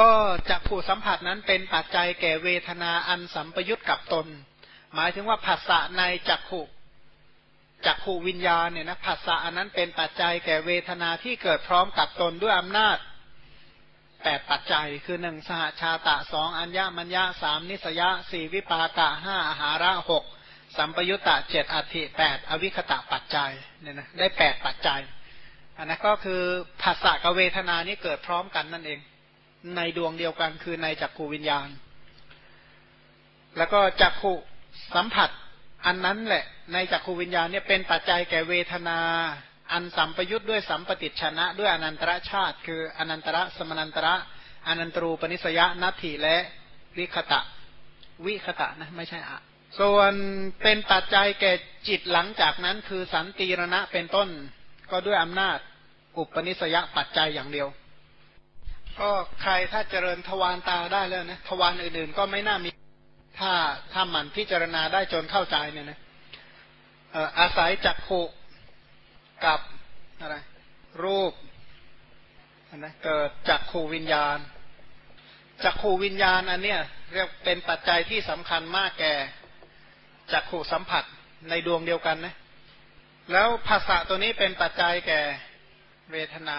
ก็จักขู่สัมผัสนั้นเป็นปัจจัยแก่เวทนาอันสัมปยุตกับตน หมายถึงว่าผัสสะในจักขู่จักขูวิญญาณเนี่ยนะผัสสะอันนั้นเป็นปัจจัยแก่เวทนาที่เกิดพร้อมกับตนด้วยอำนาจแปดปัจจัยคือหนึ่งสหชาตะสองอัญญมัญญาสามนิสยะสี่วิปากะห้าอาหาระหกสัมปยุตตะเจ็ดอธิแปดอวิคตะปัจจัยเนี่ยนะได้แปดปัจจัย อันนั้นก็คือภาษะกับเวทนานี้เกิดพร้อมกันนั่นเอง ในดวงเดียวกันคือในจักขูวิญญาณ แล้วก็จักขูสัมผัส อันนั้นแหละ ในจักขูวิญญาณเนี่ยเป็นปัจจัยแก่เวทนา อันสัมปยุทธ์ด้วยสัมปติชนะ ด้วยอนันตรชาติ คืออนันตระสมนันตระอนันตรูปนิสยนัตถิและวิคตะ วิคตะนะไม่ใช่อะส่วนเป็นปัจจัยแก่จิตหลังจากนั้นคือสันติรณะเป็นต้นก็ด้วยอำนาจอุปนิสยปัจจัยอย่างเดียว ก็ใครถ้าเจริญทวารตาได้แล้วนะทวารอื่นๆ ก็ไม่น่ามี ถ้าถ้ามันพิจารณาได้จนเข้าใจเนี่ยนะอาศัยจักขุกับอะไร รูปนะเกิดจักขูวิญญาณจักขูวิญญาณอันเนี้ยเรียกเป็นปัจจัยที่สำคัญมากแก่จักขูสัมผัสในดวงเดียวกันนะ แล้วภาษาตัวนี้เป็นปัจจัยแก่เวทนา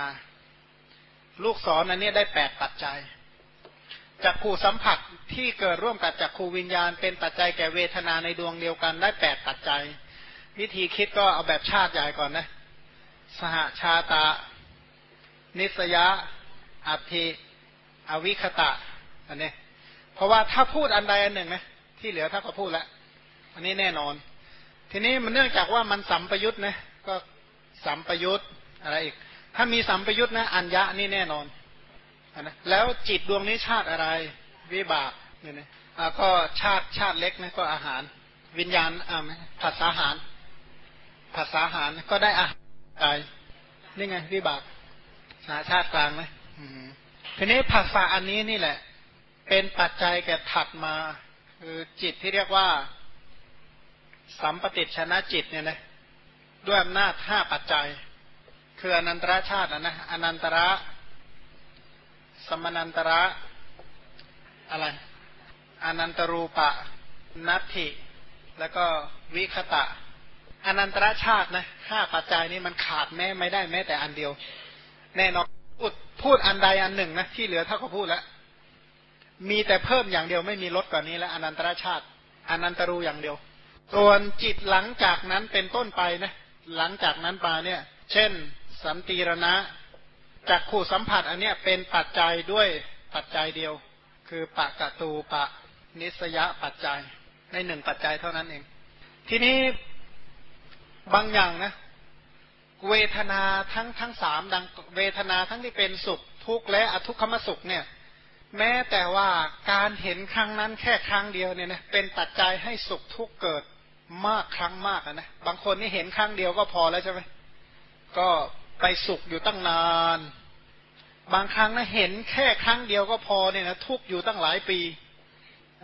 ลูกศรอันนี้ได้แปดปัจจัยจักขูสัมผัสที่เกิดร่วมกับจักขูวิญญาณ เป็นปัจจัยแก่เวทนาในดวงเดียวกันได้แปดปัจจัย วิธีคิดก็เอาแบบชาติใหญ่ก่อนนะ สหชาตา นิสยาอัติอวิคตะ อันนี้ เพราะว่าถ้าพูดอันใดอันหนึ่งนะที่เหลือถ้าก็พูดแล้วอันนี้แน่นอน ทีนี้มันเนื่องจากว่ามันสัมปยุทธ์นะก็สัมปยุทธ์อะไรอีก ถ้ามีสัมปยุทธ์นะอัญญะนี่แน่นอนนะแล้วจิตดวงนี้ชาติอะไร วิบากเนี่ยนะอ่าก็ชาติชาติเล็กนะก็อาหาร วิญญาณอ่าผัสสาหารผัสสาหารก็ได้อาหารใจนี่ไงวิบากสาชาติกลางไหมทีนี้ผัสสะอันนี้นี่แหละ เป็นปัจจัยแก่ถัดมาคือจิตที่เรียกว่า สัมปติชนะจิตเนี่ยนะด้วยอำนาจห้าปัจจัย คืออนันตรชาตินะนะอนันตระสมนันตระอะไรอนันตรูปะนัตถิ แล้วก็วิคตะอนันตรชาตินะห้าปัจจัยนี้มันขาดแม้ไม่ได้แม้แต่อันเดียว แน่นอนพูดอันใดอันหนึ่งนะที่เหลือถ้าเขาพูดแล้ว มีแต่เพิ่มอย่างเดียวไม่มีลดกว่านี้แล้วอนันตรชาติอนันตรูอย่างเดียว ส่วนจิตหลังจากนั้นเป็นต้นไปนะหลังจากนั้นมาเนี่ย เช่น สันติรณะจากขู่สัมผัสอันเนี้ยเป็นปัจจัยด้วยปัจจัยเดียว คือปะกะตูปะนิสยะปัจจัยในหนึ่งปัจจัยเท่านั้นเอง ทีนี้บางอย่างนะ เวทนาทั้งทั้งสามดังเวทนาทั้งที่เป็นสุขทุกข์และอทุกขมสุขเนี่ย แม้แต่ว่าการเห็นครั้งนั้นแค่ครั้งเดียวเนี่ยนะเป็นปัจจัยให้สุขทุกข์เกิดมากครั้งมากนะบางคนนี่เห็นครั้งเดียวก็พอแล้วใช่ไหมก็ ไปสุขอยู่ตั้งนาน บางครั้งนะเห็นแค่ครั้งเดียวก็พอเนี่ยนะทุกอยู่ตั้งหลายปี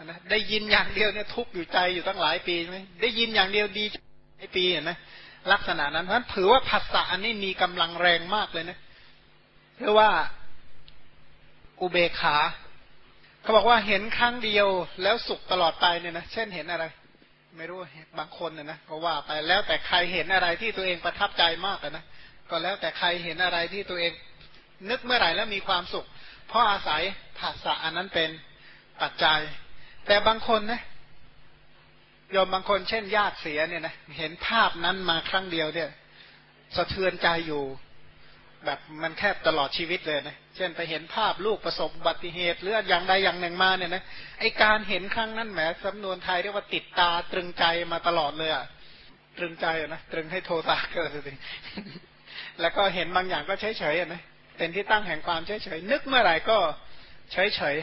นะได้ยินอย่างเดียวเนี่ยทุกอยู่ใจอยู่ตั้งหลายปีใช่ไหมได้ยินอย่างเดียวดีหลายปีเห็นไหมลักษณะนั้นเพราะฉะนั้นถือว่าภาษาอันนี้มีกำลังแรงมากเลยนะเพราะว่าอุเบกขาเขาบอกว่าเห็นครั้งเดียวแล้วสุขตลอดไปเนี่ยนะเช่นเห็นอะไร ไม่รู้บางคนเนี่ยนะก็ว่าไปแล้วแต่ใครเห็นอะไรที่ตัวเองประทับใจมากนะ ก็แล้วแต่ใครเห็นอะไรที่ตัวเองนึกเมื่อไหร่แล้วมีความสุข เพราะอาศัยภาษาอันนั้นเป็นปัจจัย แต่บางคนนะยอมบางคนเช่นญาติเสียเนี่ยนะเห็นภาพนั้นมาครั้งเดียวเนี่ยสะเทือนใจอยู่ แบบมันแคบตลอดชีวิตเลยนะเช่นไปเห็นภาพลูกประสบอุบัติเหตุหรืออย่างใดอย่างหนึ่งมาเนี่ยนะไอการเห็นครั้งนั้นแหมสำนวนไทยเรียกว่าติดตาตรึงใจมาตลอดเลยอะตรึงใจนะตรึงให้โทสะเกิดสิ แล้วก็เห็นบางอย่างก็เฉยเฉยนะเป็นที่ตั้งแห่งความเฉยเฉยนึกเมื่อไหร่ก็เฉยเฉย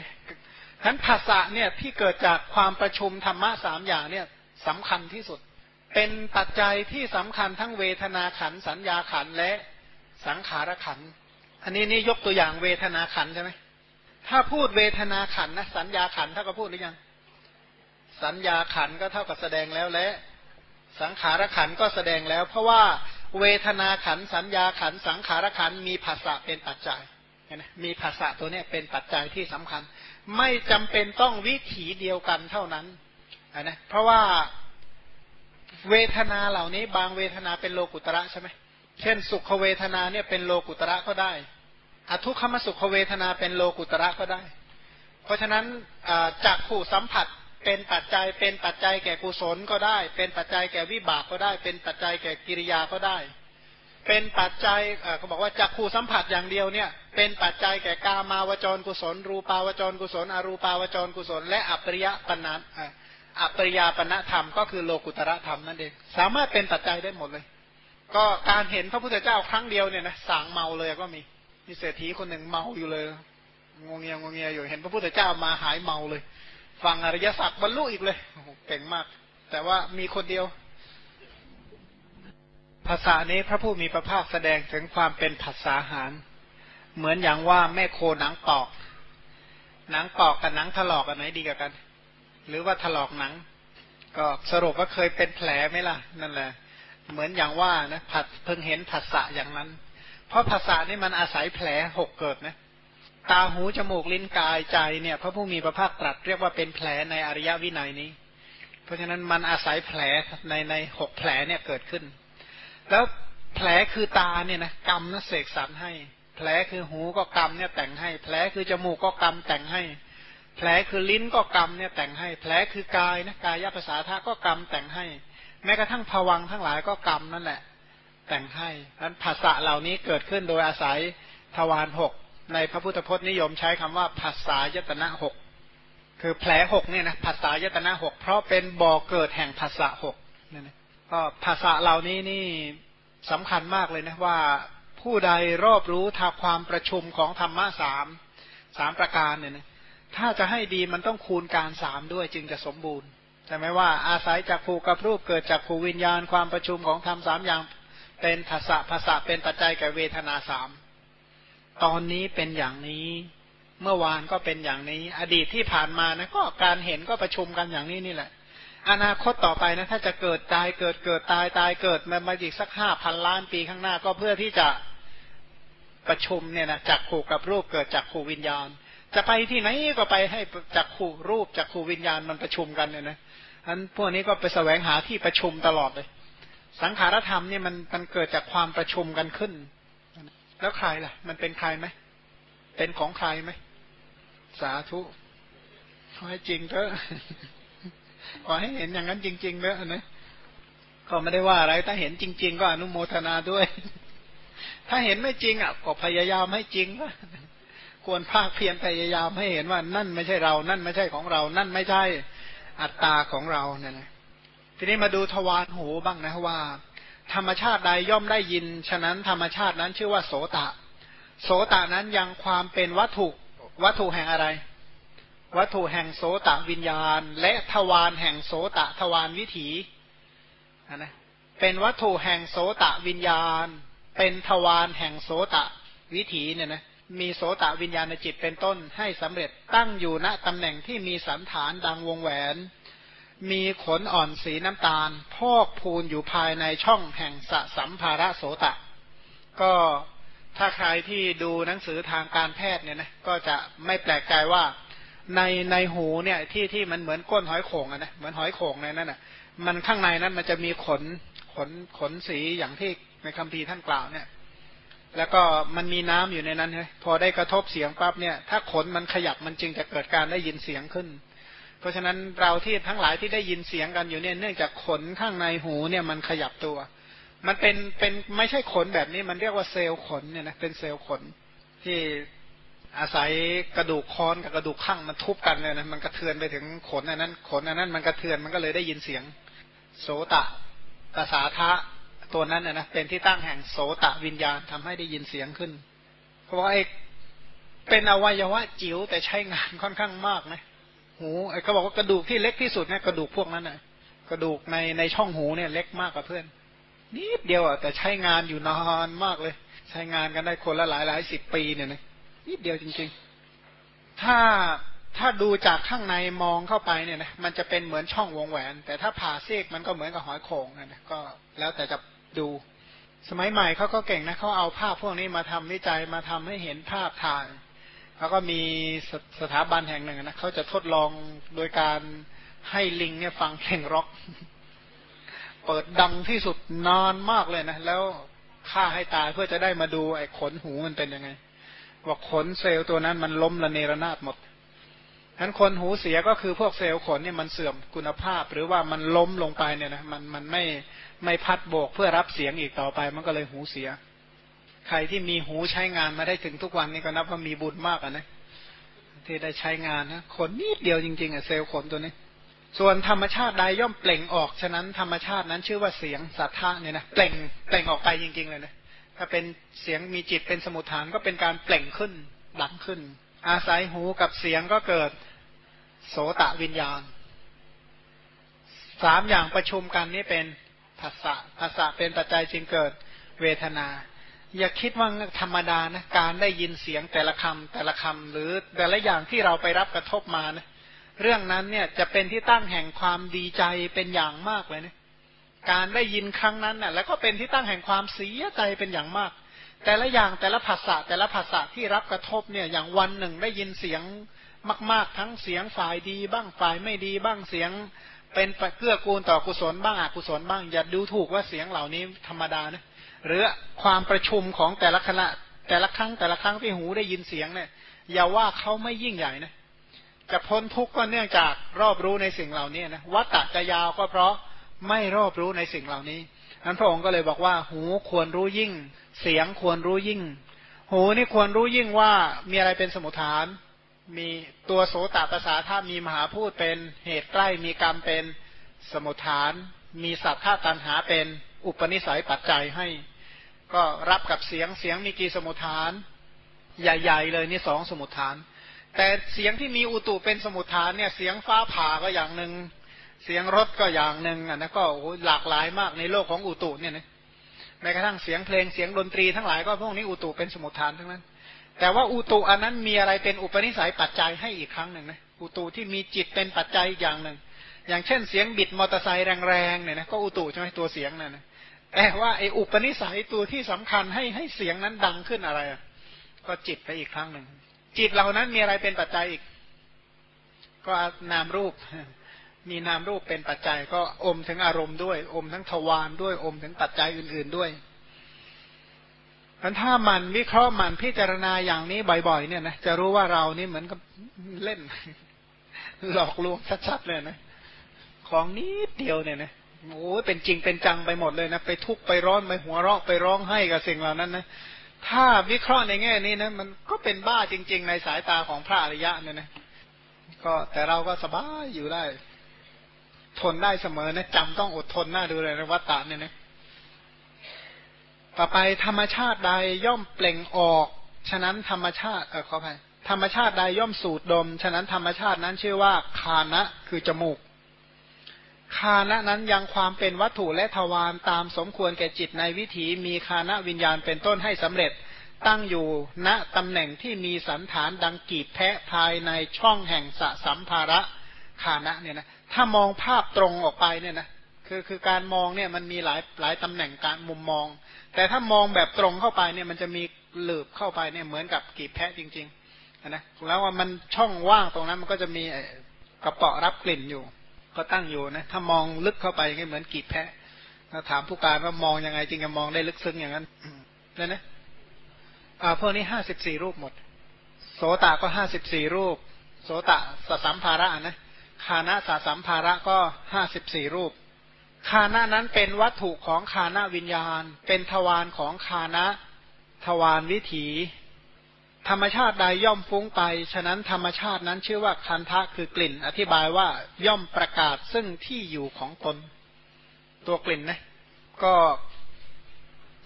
ทั้นภาษาเนี่ยที่เกิดจากความประชุมธรรมะสามอย่างเนี่ยสำคัญที่สุด เป็นปัจจัยที่สำคัญทั้งเวทนาขันสัญญาขันและสังขารขันอันนี้นี่ยกตัวอย่างเวทนาขันใช่ไหมถ้าพูดเวทนาขันนะสัญญาขันเท่ากับพูดหรือยัง สัญญาขันก็เท่ากับแสดงแล้วและ สังขารขันก็แสดงแล้ว เพราะว่า เวทนาขันสัญญาขันสังขารขันมีภาษะเป็นปัจจัยนะมีภาษาตัวนี้เป็นปัจจัยที่สำคัญ ไม่จำเป็นต้องวิถีเดียวกันเท่านั้นนะเพราะว่าเวทนาเหล่านี้บางเวทนาเป็นโลกุตระใช่ไหมเช่น สุขเวทนาเนี่ยเป็นโลกุตระก็ได้อทุกขมสุขเวทนาเป็นโลกุตระก็ได้ เพราะฉะนั้นจากผู้สัมผัส เป็นปัจจัยเป็นปัจจัยแก่กุศลก็ได้ เป็นปัจจัยแก่วิบากก็ได้ เป็นปัจจัยแก่กิริยาก็ได้ เป็นปัจจัยเขาบอกว่าจากผู้สัมผัสอย่างเดียวเนี่ย เป็นปัจจัยแก่กามาวจรกุศล รูปาวจรกุศล อรูปาวจรกุศล และอัปริยปนัอัปริยปณธรรมก็คือโลกุตระธรรมนั่นเองสามารถเป็นปัจจัยได้หมดเลย ก็การเห็นพระพุทธเจ้าครั้งเดียวเนี่ยนะสางเมาเลยก็มีมีเศรษฐีคนหนึ่งเมาอยู่เลยงงเงียงงเงียอยู่เห็นพระพุทธเจ้ามาหายเมาเลย ฟังอริยสัจบรรลุอีกเลยเก่งมาก แต่ว่ามีคนเดียว ภาษานี้พระผู้มีพระภาคแสดงถึงความเป็นภาษาหาร เหมือนอย่างว่าแม่โคหนังปอก หนังปอกกับหนังถลอกกันไหนดีกว่ากัน หรือว่าถลอกหนัง ก็สรุปว่าเคยเป็นแผลไหมล่ะ นั่นแหละ เหมือนอย่างว่านะผัดเพิ่งเห็นภาษาอย่างนั้น เพราะภาษานี่มันอาศัยแผลหกเกิดนะ ตาหูจมูกลิ้นกายใจเนี่ย พระผู้มีพระภาคตรัสเรียกว่าเป็นแผลในอริยวินัยนี้ เพราะฉะนั้นมันอาศัยแผลในในหกแผลเนี่ยเกิดขึ้น แล้วแผลคือตาเนี่ยนะกรรมนะเสกสรรให้ แผลคือหูก็กรรมเนี่ยแต่งให้ แผลคือจมูกก็กรรมแต่งให้ แผลคือลิ้นก็กรรมเนี่ยแต่งให้ แผลคือกายนะกายภาษาท่าก็กรรมแต่งให้ แม้กระทั่งผวังทั้งหลายก็กรรมนั่นแหละ แต่งให้นั้นภาษาเหล่านี้เกิดขึ้นโดยอาศัยทวารหก ในพระพุทธพจน์นิยมใช้คำว่าภาษายตนะหกคือแผลหกเนี่ยนะภาษายตนะหกเพราะเป็นบ่อเกิดแห่งภาษาหกนี่นะก็ภาษาเหล่านี้นี่สำคัญมากเลยนะว่าผู้ใดรอบรู้ทาความประชุมของธรรมะสามสามประการเนี่ยนะถ้าจะให้ดีมันต้องคูณการสามด้วยจึงจะสมบูรณ์ใช่ไหมว่าอาศัยจากภูกับรูปเกิดจากภูวิญญาณความประชุมของธรรมสามอย่างเป็นภาษาภาษาเป็นปัจจัยแก่เวทนาสาม ตอนนี้เป็นอย่างนี้ เมื่อวานก็เป็นอย่างนี้ อดีตที่ผ่านมานะก็การเห็นก็ประชุมกันอย่างนี้นี่แหละ อนาคตต่อไปนะถ้าจะเกิดตายเกิดเกิดตายตายเกิดมามาอีกสักห้าพันล้านปีข้างหน้าก็เพื่อที่จะประชุมเนี่ยนะจากขู่กับรูปเกิดจากขู่วิญญาณ จะไปที่ไหนก็ไปให้จากขู่รูปจากขู่วิญญาณมันประชุมกันเนี่ยนะอันพวกนี้ก็ไปแสวงหาที่ประชุมตลอดเลย สังขารธรรมเนี่ยมันมันเกิดจากความประชุมกันขึ้น แล้วใครล่ะ มันเป็นใครไหม เป็นของใครไหม สาธุ ขอให้จริงเถอะ ขอให้เห็นอย่างนั้นจริงๆเถอะนะ ก็ไม่ได้ว่าอะไร ถ้าเห็นจริง ๆ ก็อนุโมทนาด้วย ถ้าเห็นไม่จริงอะ ก็พยายามให้จริงควรภาคเพียรพยายามให้เห็นว่านั่นไม่ใช่เรา นั่นไม่ใช่ของเรา นั่นไม่ใช่อัตตาของเราเนี่ยนะ ทีนี้มาดูทวารหูบ้างนะว่า ธรรมชาติใดย่อมได้ยิน ฉะนั้นธรรมชาตินั้นชื่อว่าโสตะ โสตะนั้นยังความเป็นวัตถุวัตถุแห่งอะไร วัตถุแห่งโสตะวิญญาณ และทวารแห่งโสตะทวารวิถีนะเป็นวัตถุแห่งโสตะวิญญาณ เป็นทวารแห่งโสตะวิถีเนี่ยนะมีโสตะวิญญาณจิตเป็นต้นให้สำเร็จตั้งอยู่ณตำแหน่งที่มีสันฐานดังวงแหวน มีขนอ่อนสีน้ำตาล พอกพูนอยู่ภายในช่องแห่งสสัมภาระโสตะ ก็ถ้าใครที่ดูหนังสือทางการแพทย์เนี่ยนะก็จะไม่แปลกใจว่าในในหูเนี่ยที่ที่มันเหมือนก้นหอยโข่งอะนะเหมือนหอยโข่งในนั้นอะ มันข้างในนั้นมันจะมีขนขนขนสีอย่างที่ในคัมภีร์ท่านกล่าวเนี่ย แล้วก็มันมีน้ำอยู่ในนั้นใช่พอได้กระทบเสียงปั๊บเนี่ย ถ้าขนมันขยับมันจึงจะเกิดการได้ยินเสียงขึ้น เพราะฉะนั้นเราที่ทั้งหลายที่ได้ยินเสียงกันอยู่เนี่ยเนื่องจากขนข้างในหูเนี่ยมันขยับตัว มันเป็นเป็นไม่ใช่ขนแบบนี้มันเรียกว่าเซลล์ขนเนี่ยนะเป็นเซลล์ขนที่อาศัยกระดูกคอนกับกระดูกข้างมันทุบกันเลยนะมันกระเทือนไปถึงขนอันนั้น ขนอันนั้นมันกระเทือนมันก็เลยได้ยินเสียง โสตะภาษาทะตัวนั้นนะเป็นที่ตั้งแห่งโสตะวิญญาณทำให้ได้ยินเสียงขึ้น เพราะว่าไอ้เป็นอวัยวะจิ๋วแต่ใช้งานค่อนข้างมากนะ หูไอ้เขาบอกว่ากระดูกที่เล็กที่สุดเนี่ยกระดูกพวกนั้นน่ะ กระดูกในในช่องหูเนี่ยเล็กมากกว่าเพื่อน นิดเดียวอะแต่ใช้งานอยู่นานมากเลย ใช้งานกันได้คนละหลายหลายสิบปีเนี่ยนะนิดเดียวจริง ๆ ถ้าถ้าดูจากข้างในมองเข้าไปเนี่ยนะมันจะเป็นเหมือนช่องวงแหวน แต่ถ้าผ่าเซกมันก็เหมือนกับหอยโข่งนะก็แล้วแต่จะดูสมัยใหม่เขาก็เก่งนะเขาเอาภาพพวกนี้มาทำวิจัยมาทำให้เห็นภาพถ่าย เขาก็มีสสถาบันแห่งหนึ่งนะเขาจะทดลองโดยการให้ลิงเนี่ยฟังเพลงร็อก เปิดดังที่สุดนานมากเลยนะ แล้วฆ่าให้ตายเพื่อจะได้มาดูไอ้ขนหูมันเป็นยังไงว่าขนเซลล์ตัวนั้นมันล้มละเนระนาดหมดฉะนั้นคนหูเสียก็คือพวกเซลล์ขนเนี่ยมันเสื่อมคุณภาพ หรือว่ามันล้มลงไปเนี่ยนะมันมันไม่ไม่พัดโบกเพื่อรับเสียงอีกต่อไป มันก็เลยหูเสีย ใครที่มีหูใช้งานมาได้ถึงทุกวันนี้ก็นับว่ามีบุญมากอะนะที่ได้ใช้งานนะขนนิดเดียวจริงๆอะเซลล์ขนตัวนี้ ส่วนธรรมชาติใดย่อมเปล่งออกฉะนั้นธรรมชาตินั้นชื่อว่าเสียงสัทธะเนี่ยนะเปล่งเปล่งออกไปจริง ๆ เลยนะถ้าเป็นเสียงมีจิตเป็นสมุทฐานก็เป็นการเปล่งขึ้นดังขึ้น อาศัยหูกับเสียงก็เกิดโสตะวิญญาณสามอย่างประชุมกันนี่เป็นภาษะภาษะเป็นปัจจัยจึงเกิดเวทนา อย่าคิดว่าธรรมดานะการได้ยินเสียงแต่ละคำแต่ละคำหรือแต่ละอย่างที่เราไปรับกระทบมานะเรื่องนั้นเนี่ยจะเป็นที่ตั้งแห่งความดีใจเป็นอย่างมากเลยนะการได้ยินครั้งนั้นน่ะ แล้วก็เป็นที่ตั้งแห่งความเสียใจเป็นอย่างมาก แต่ละอย่างแต่ละภาษาแต่ละภาษาที่รับกระทบเนี่ยอย่างวันหนึ่งได้ยินเสียงมาก ๆ ทั้งเสียงฝ่ายดีบ้างฝ่ายไม่ดีบ้างเสียง เป็นเกื้อกูลต่อกุศลบ้างอกุศลบ้าง อย่าดูถูกว่าเสียงเหล่านี้ธรรมดานะ หรือความประชุมของแต่ละคณะแต่ละครั้งแต่ละครั้งที่หูได้ยินเสียงเนี่ยอย่าว่าเขาไม่ยิ่งใหญ่นะจะพ้นทุกข์ก็เนื่องจากรอบรู้ในสิ่งเหล่านี้นะวัตตะจะยาวก็เพราะไม่รอบรู้ในสิ่งเหล่านี้นั้นพระองค์ก็เลยบอกว่า หูควรรู้ยิ่ง เสียงควรรู้ยิ่ง หูนี่ควรรู้ยิ่งว่ามีอะไรเป็นสมุทฐาน มีตัวโสตประสาถ้ามีมหาพูดเป็นเหตุใกล้มีกรรมเป็นสมุทฐาน มีสัตว์ท่าตันหาเป็นอุปนิสัยปัจจัยให้ ก็รับกับเสียงเสียงมีกี่สมุทฐาน ใหญ่ ๆ เลยนี่สองสมุทฐาน แต่เสียงที่มีอุตุเป็นสมุทฐานเนี่ย เสียงฟ้าผ่าก็อย่างหนึ่งเสียงรถก็อย่างหนึ่งอะนะก็หลากหลายมากในโลกของอุตุเนี่ยนะแม้กระทั่งเสียงเพลงเสียงดนตรีทั้งหลายก็พวกนี้อุตุเป็นสมุทฐานทั้งนั้น แต่ว่าอุตุอันนั้นมีอะไรเป็นอุปนิสัยปัจจัยให้อีกครั้งหนึ่งนะอุตุที่มีจิตเป็นปัจจัยอย่างหนึ่ง อย่างเช่นเสียงบิดมอเตอร์ไซค์แรงๆเนี่ยนะก็อุตุใช่ไหมตัวเสียงนั่นนะ แต่ว่าไอ้อุปนิสัยตัวที่สำคัญให้ให้เสียงนั้นดังขึ้นอะไร ก็จิตไปอีกครั้งหนึ่ง จิตเหล่านั้นมีอะไรเป็นปัจจัยอีก ก็นามรูป มีนามรูปเป็นปัจจัย ก็อมถึงอารมณ์ด้วย อมทั้งทวารด้วยอมถึงปัจจัยอื่น ๆด้วยมันถ้ามันวิเคราะห์มันพิจารณาอย่างนี้บ่อยๆ เนี่ยนะจะรู้ว่าเรานี่เหมือนกับเล่น หลอกลวงชัดๆเลยนะ ของนิดเดียวเนี่ยนะ โอ้เป็นจริงเป็นจังไปหมดเลยนะไปทุกข์ไปร้อนไปหัวเราะไปร้องไห้กับสิ่งเหล่านั้นนะถ้าวิเคราะห์ในแง่นี้นะมันก็เป็นบ้าจริง ๆ ในสายตาของพระอริยะเนี่ยนะก็แต่เราก็สบายอยู่ได้ ทนได้เสมอนะจำต้องอดทนหน้าดูเลยนะวัตตะเนี่ยนะต่อไปธรรมชาติใดย่อมเปล่งออก ฉะนั้นธรรมชาติเออขออภัยธรรมชาติใดย่อมสูดดม ฉะนั้นธรรมชาตินั้นชื่อว่าคานะคือจมูก คานะนั้นยังความเป็นวัตถุและทวารตามสมควรแก่จิตในวิถีมีคานะวิญญาณเป็นต้นให้สำเร็จตั้งอยู่ณตำแหน่งที่มีสันฐานดังกีบแพะภายในช่องแห่งสะสัมภาระคานะเนี่ยนะถ้ามองภาพตรงออกไปเนี่ยนะคือคือการมองเนี่ยมันมีหลายหลายตำแหน่งการมุมมอง แต่ถ้ามองแบบตรงเข้าไปเนี่ยมันจะมีหลืบเข้าไปเนี่ยเหมือนกับกีบแพะจริงๆนะแล้วว่ามันช่องว่างตรงนั้นมันก็จะมีกระเปาะรับกลิ่นอยู่ ก็ตั้งอยู่นะ ถ้ามองลึกเข้าไปก็เหมือนกีบแพะถ้าถามผู้การว่ามองยังไงจึงจะมองได้ลึกซึ้งอย่างนั้นนั่นนะอ่าพวกนี้ห้าสิบสี่รูปหมด โสตก็ห้าสิบสี่รูป โสตสสัมภาระนะคานะสสัมภาระก็ห้าสิบสี่รูปคานะนั้นเป็นวัตถุของคานะวิญญาณ เป็นทวารของคานะทวารวิถี ธรรมชาติใดย่อมฟุ้งไป ฉะนั้นธรรมชาตินั้นชื่อว่าคันทะคือกลิ่น อธิบายว่าย่อมประกาศซึ่งที่อยู่ของตน ตัวกลิ่นนะ ก็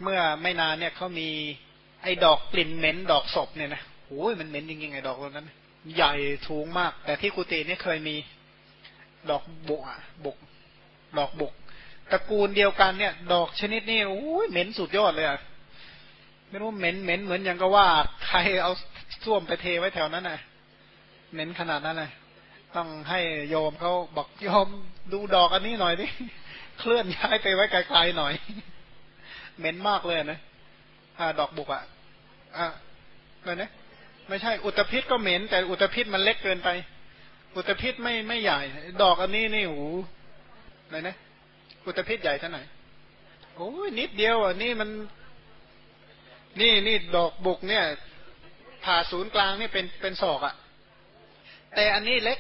เมื่อไม่นานเนี่ยเขามีไอ้ดอกกลิ่นเหม็นดอกศพเนี่ยนะโอ้ยมันเหม็นจริงๆไอ้ดอกตรงนั้น ใหญ่ทูงมาก แต่ที่กุฏินี่เคยมีดอกบุกบุก ดอกบุกตระกูลเดียวกันเนี่ย ดอกชนิดนี้โอ้ยเหม็นสุดยอดเลยอะ ไม่รู้เหม็นเหม็นเหมือนอย่างก็ว่า ใครเอาส้วมไปเทไว้แถวนั้นน่ะเหม็นขนาดนั้นเลยต้องให้โยมเขาบอกโยมดูดอกอันนี้หน่อยดิเคลื่อนย้ายไปไว้ไกลๆหน่อย เหม็นมากเลยนะอ่า ดอกบุกอะอ่าอะไรนะไม่ใช่อุตภิษก็เหม็น แต่อุตภิษมันเล็กเกินไป อุตภิษไม่ไม่ใหญ่ ดอกอันนี้นี่โอ้อะไรนะอุตภิษใหญ่เท่าไหร่โอ้ยนิดเดียวอะนี่มัน นี่นี่ดอกบุกเนี่ย ผ่าศูนย์กลางนี่เป็นเป็นศอกอะ่ะ แต่อันนี้เล็ก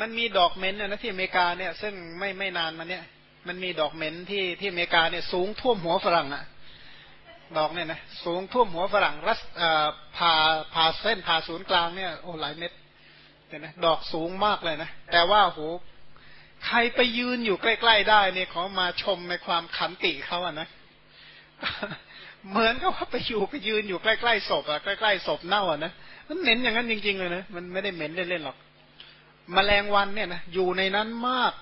มันมีดอกเม้นนะที่อเมริกาเนี่ย ซึ่งไม่ไม่นานมาเนี่ย มันมีดอกเม้นที่ที่อเมริกาเนี่ยสูงท่วมหัวฝรั่งอะ่ะดอกเนี่ยนะสูงท่วมหัวฝรั่งรัสผ่าผ่าเส้นผ่าศูนย์กลางเนี่ยโอ้หลายเม็ดเห็นไหมดอกสูงมากเลยนะแต่ว่าโหใครไปยืนอยู่ใกล้ ๆ ได้เนี่ยขามาชมในความขันติเขาอะนะ เหมือนกับว่าไปอยู่ไปยืนอยู่ใกล้ๆศพอะใกล้ๆศพเน่าอะนะมันเหม็นอย่างนั้นจริง ๆ เลยนะมันไม่ได้เหม็นเล่นๆหรอกมแมลงวันเนี่ยนะอยู่ในนั้นมาก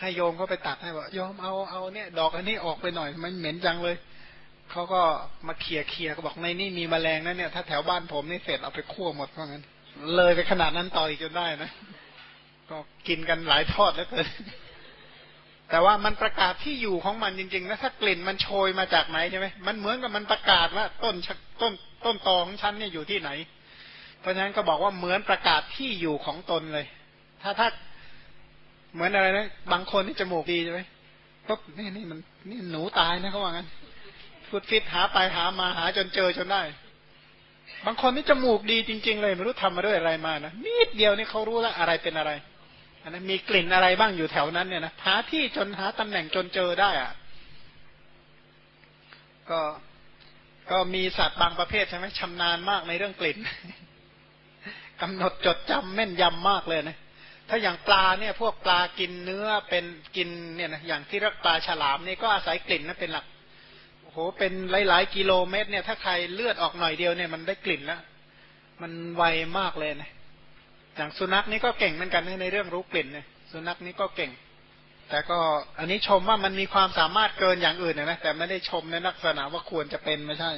ให้โยมเขาไปตัดให้บอกโยมเอาเอาเนี่ย ดอกอันนี้ออกไปหน่อยมันเหม็นจังเลยเขาก็มาเคลียร์เคลียร์ก็บอกในนี่มีมแมลงนะเนี่ยถ้าแถวบ้านผมนี่เสร็จเอาไปคั่วหมดเพราะงั้น เลยไปขนาดนั้นต่ออีกจนได้นะ ก็กินกันหลายทอดแล้วเกิน แต่ว่ามันประกาศที่อยู่ของมันจริงๆนะถ้ากลิ่นมันโชยมาจากไหนใช่ไหมมันเหมือนกับมันประกาศว่าต้นต้นต้นตอของฉันเนี่ยอยู่ที่ไหน เพราะฉะนั้นก็บอกว่าเหมือนประกาศที่อยู่ของตนเลย ถ้าถ้าเหมือนอะไรนะบางคนนี่จมูกดีใช่ไหมปุ๊บนี่นี่มันนี่หนูตายนะเขาว่างั้นฟุดฟิตหาไปหามาหาจนเจอจนได้ บางคนนี่จมูกดีจริง ๆ เลยไม่รู้ทำมาด้วยอะไรมานะนิดเดียวนี่เขารู้แล้วอะไรเป็นอะไร อันนั้นมีกลิ่นอะไรบ้างอยู่แถวนั้นเนี่ยนะหาที่จนหาตำแหน่งจนเจอได้อะ ก็ก็มีสัตว์บางประเภทใช่ไหมชำนาญมากในเรื่องกลิ่นกำหนดจดจำแม่นยำมากเลยนะถ้าอย่างปลาเนี่ย พวกปลากินเนื้อเป็นกินเนี่ยนะอย่างที่รักปลาฉลามนี่ก็อาศัยกลิ่นนั่นเป็นหลักโอ้โหเป็นหลายๆกิโลเมตร เนี่ย ถ้าใครเลือดออกหน่อยเดียวเนี่ยมันได้กลิ่นแล้วมันไวมากเลยนะ อย่างสุนัขนี่ก็เก่งเหมือนกันในเรื่องรู้กลิ่นเนี่ยสุนัขนี่ก็เก่ง แต่ก็อันนี้ชมว่ามันมีความสามารถเกินอย่างอื่นนะแต่ไม่ได้ชมในลักษณะว่าควรจะเป็นไม่ใช่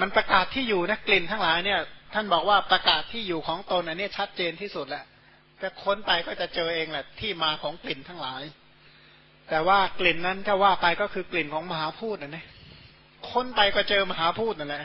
มันประกาศที่อยู่นะกลิ่นทั้งหลายเนี่ย ท่านบอกว่าประกาศที่อยู่ของตนอันนี้ชัดเจนที่สุดแหละแต่ค้นไปก็จะเจอเองแหละที่มาของกลิ่นทั้งหลาย แต่ว่ากลิ่นนั้นถ้าว่าไปก็คือกลิ่นของมหาพูดนะเนี่ยค้นไปก็เจอมหาพูดนั่นแหละ